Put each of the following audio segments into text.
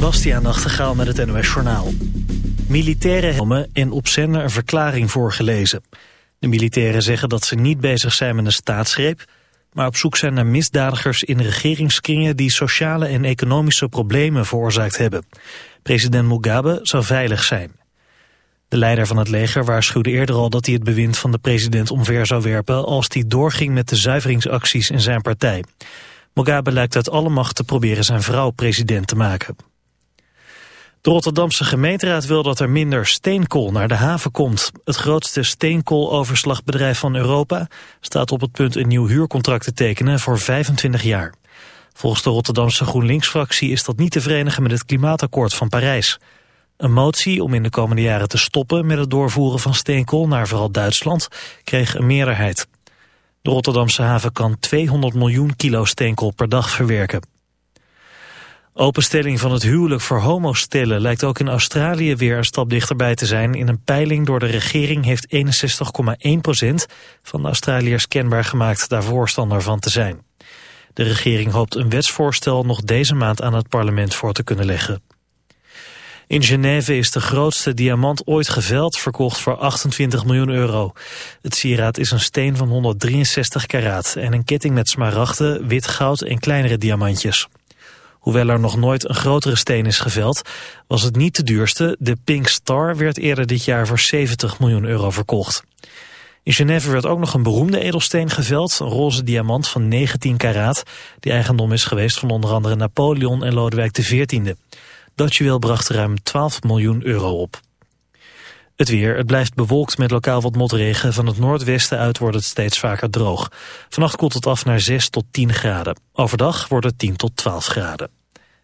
Bastiaan Nachtegaal met het NOS Journaal. Militairen hebben en op zender een verklaring voorgelezen. De militairen zeggen dat ze niet bezig zijn met een staatsgreep... maar op zoek zijn naar misdadigers in regeringskringen... die sociale en economische problemen veroorzaakt hebben. President Mugabe zou veilig zijn. De leider van het leger waarschuwde eerder al dat hij het bewind van de president omver zou werpen... als hij doorging met de zuiveringsacties in zijn partij. Mugabe lijkt uit alle macht te proberen zijn vrouw president te maken. De Rotterdamse gemeenteraad wil dat er minder steenkool naar de haven komt. Het grootste steenkooloverslagbedrijf van Europa staat op het punt een nieuw huurcontract te tekenen voor 25 jaar. Volgens de Rotterdamse GroenLinks-fractie is dat niet te verenigen met het klimaatakkoord van Parijs. Een motie om in de komende jaren te stoppen met het doorvoeren van steenkool naar vooral Duitsland kreeg een meerderheid. De Rotterdamse haven kan 200 miljoen kilo steenkool per dag verwerken. Openstelling van het huwelijk voor homostellen lijkt ook in Australië weer een stap dichterbij te zijn. In een peiling door de regering heeft 61,1% van de Australiërs kenbaar gemaakt daar voorstander van te zijn. De regering hoopt een wetsvoorstel nog deze maand aan het parlement voor te kunnen leggen. In Genève is de grootste diamant ooit geveld, verkocht voor 28 miljoen euro. Het sieraad is een steen van 163 karaat en een ketting met smaragden, wit goud en kleinere diamantjes. Hoewel er nog nooit een grotere steen is geveld, was het niet de duurste. De Pink Star werd eerder dit jaar voor 70 miljoen euro verkocht. In Genève werd ook nog een beroemde edelsteen geveld, een roze diamant van 19 karaat, die eigendom is geweest van onder andere Napoleon en Lodewijk XIV. Dat juweel bracht ruim 12 miljoen euro op. Het weer, het blijft bewolkt met lokaal wat motregen. Van het noordwesten uit wordt het steeds vaker droog. Vannacht koelt het af naar 6 tot 10 graden. Overdag wordt het 10 tot 12 graden.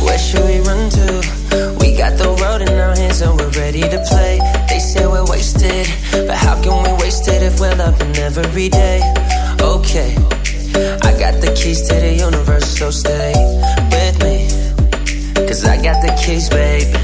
Where should we run to? We got the road in our hands and we're ready to play. They say we're wasted But how can we waste it if we're loving every day? Okay I got the keys to the universe so stay. I got the keys, baby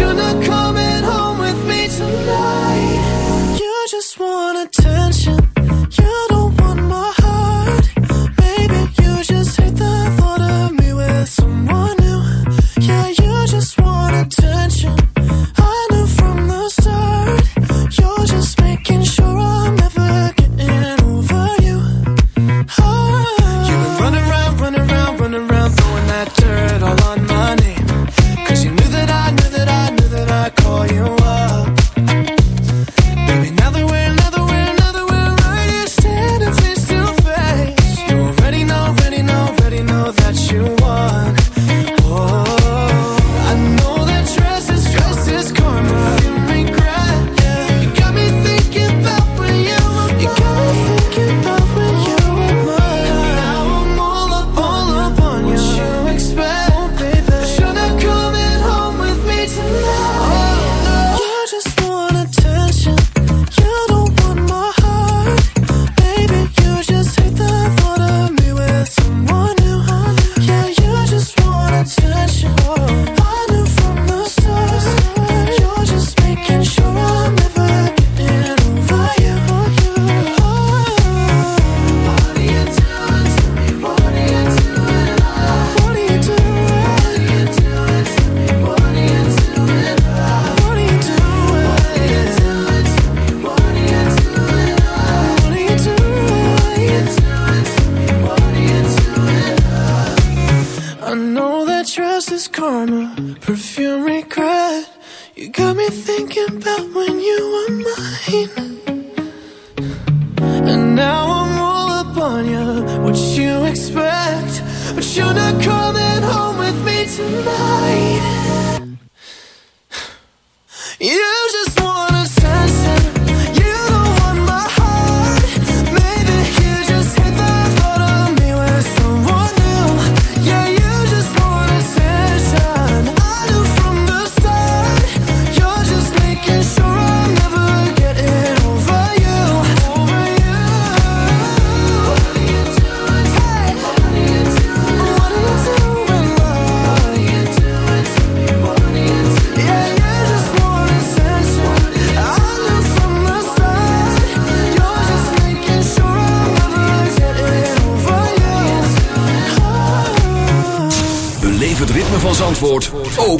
not coming home with me tonight. You just want attention.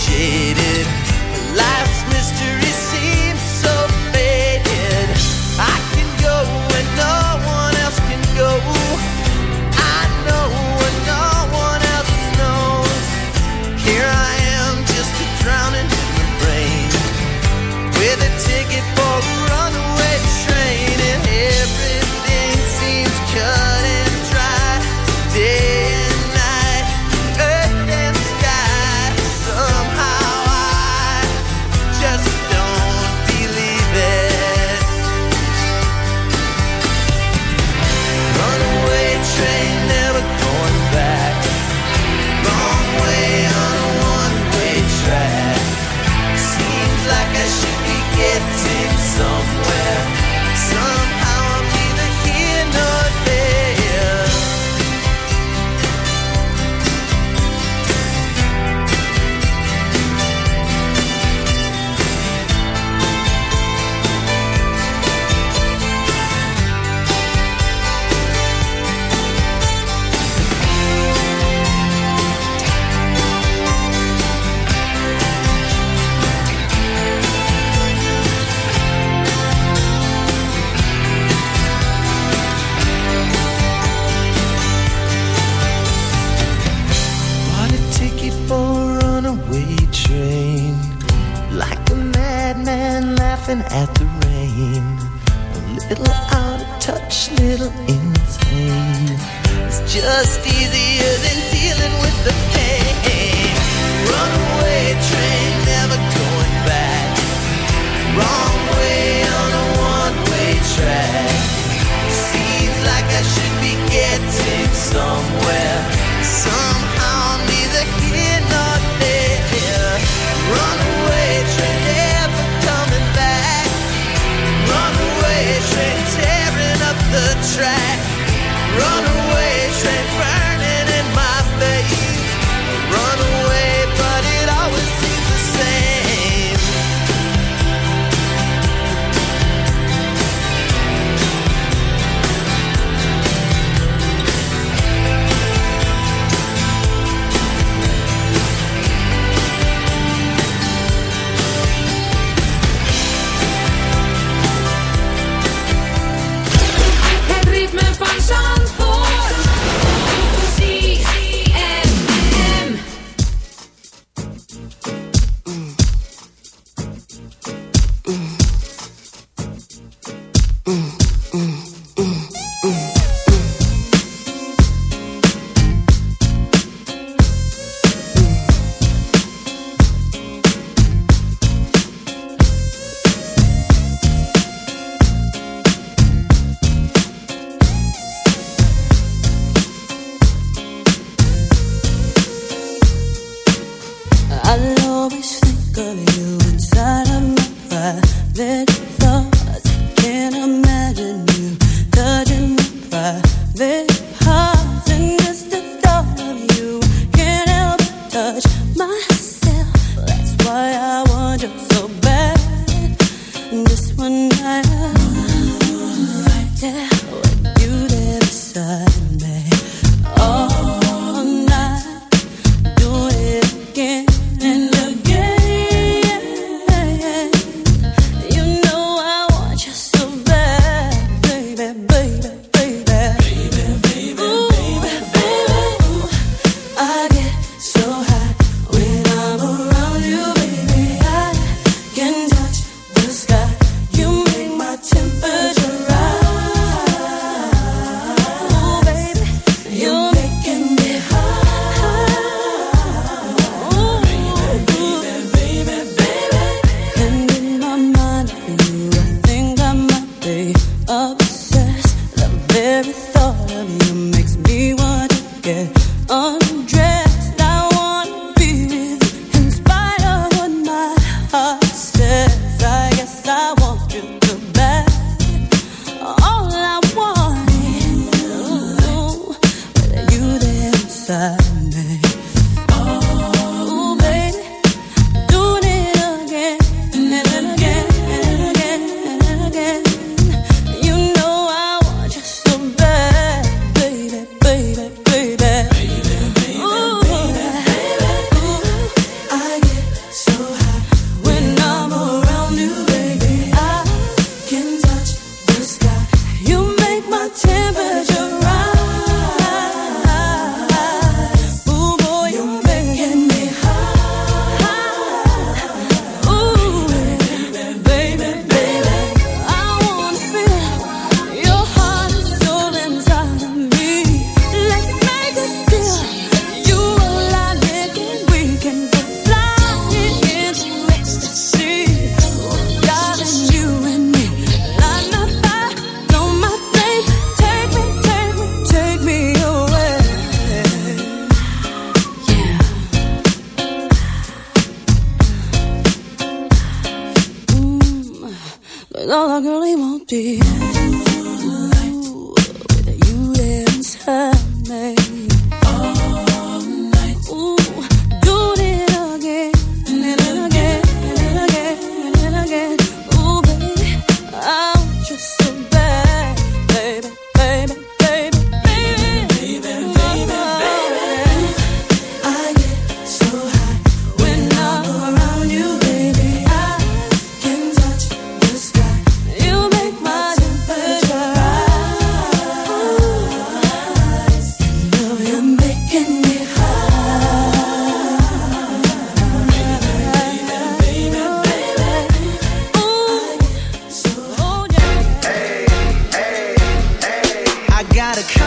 jaded?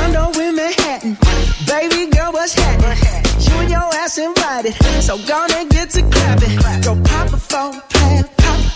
condo in Manhattan. Baby girl, what's happening? You and your ass invited. So gonna get to clapping. Go pop a phone, pop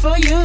for you.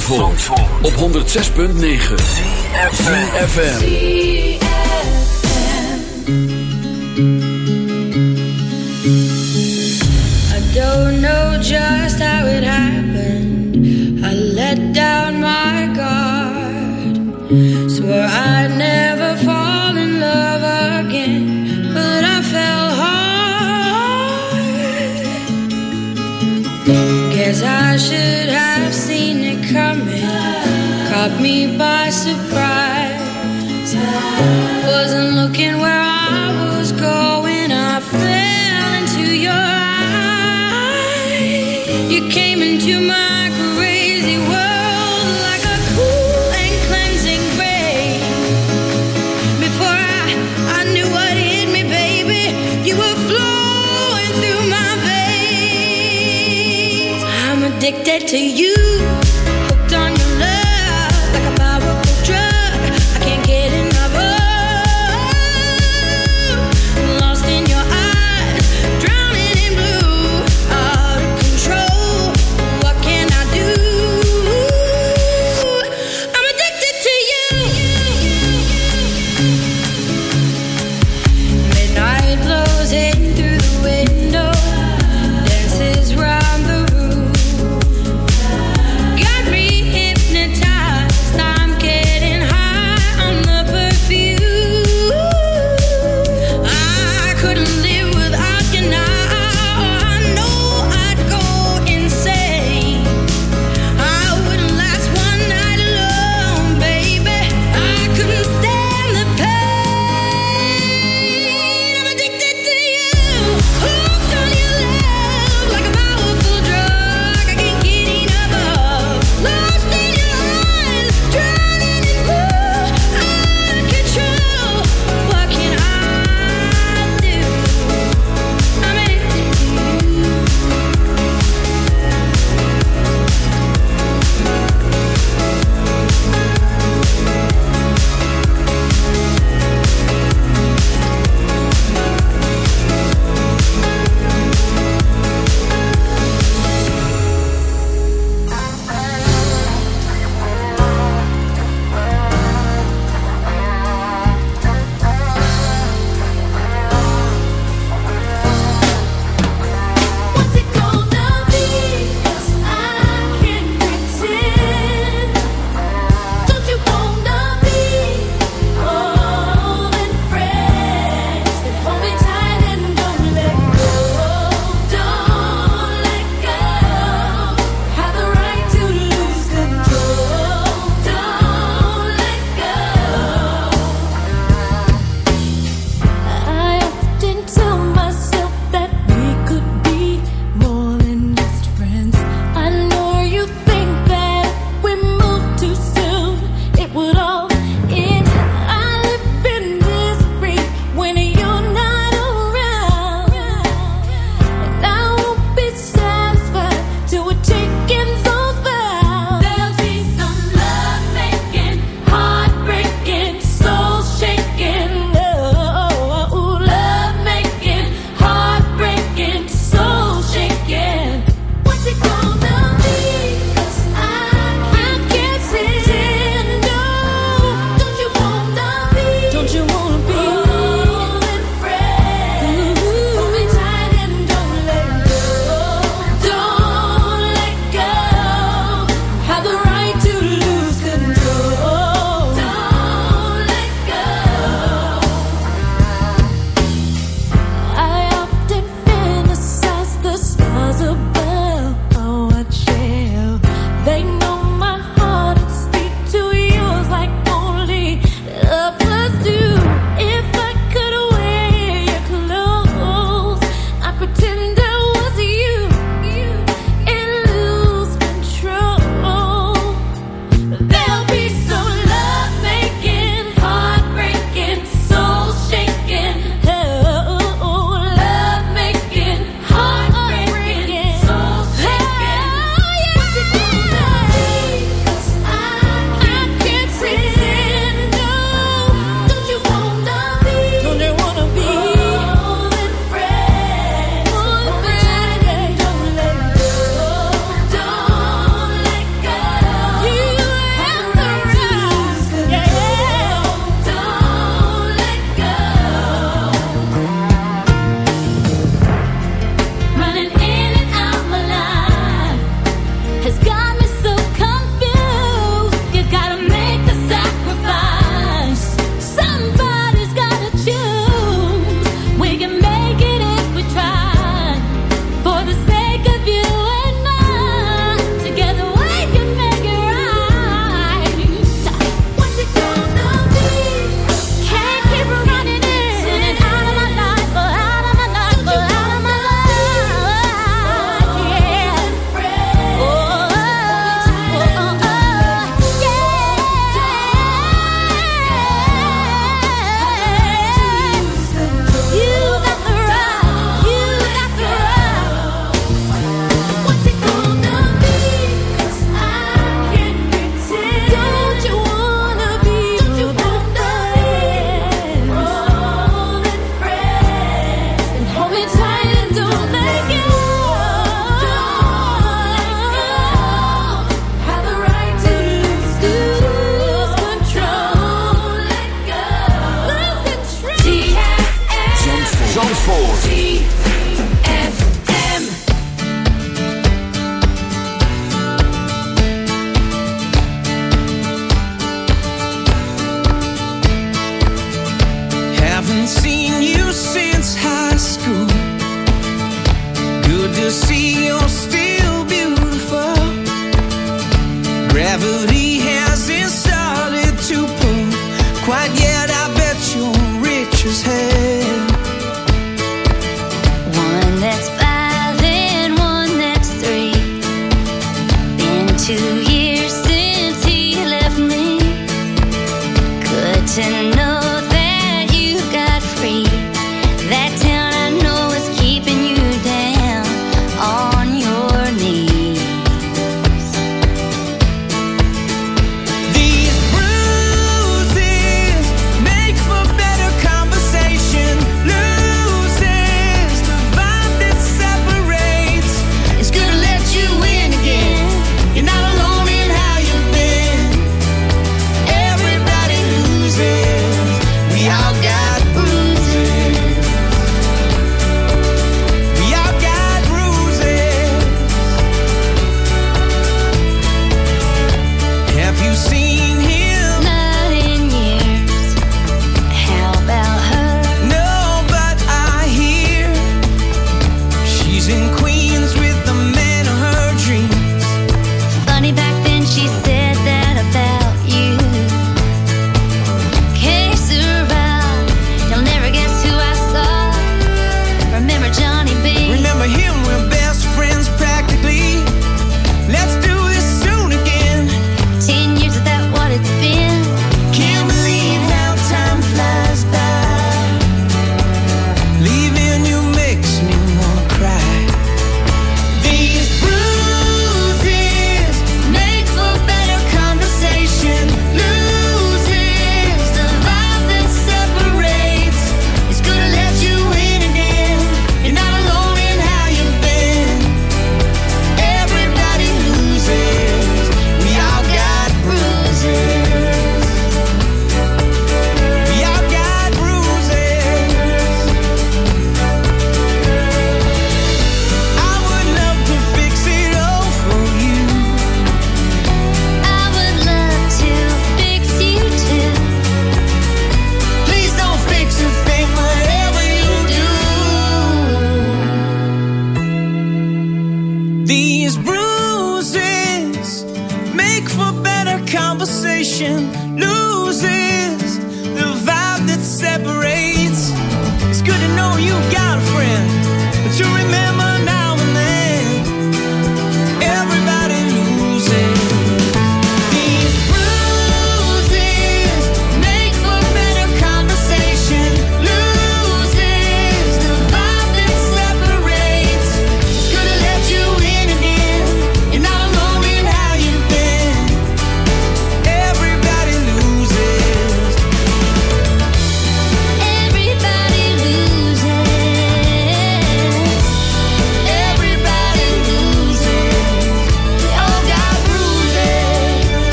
Van Zandvoort, op 106.9 CFFM I don't know just how it happened. I let down my guard. Swore I'd never fall in love again But I fell hard. Guess I should have seen Caught me by surprise. Wasn't looking where I was going I fell into your eyes. You came into my crazy world Like a cool and cleansing Before I, I knew what hit me, baby You were flowing through my veins. I'm addicted to you